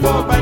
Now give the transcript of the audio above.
for my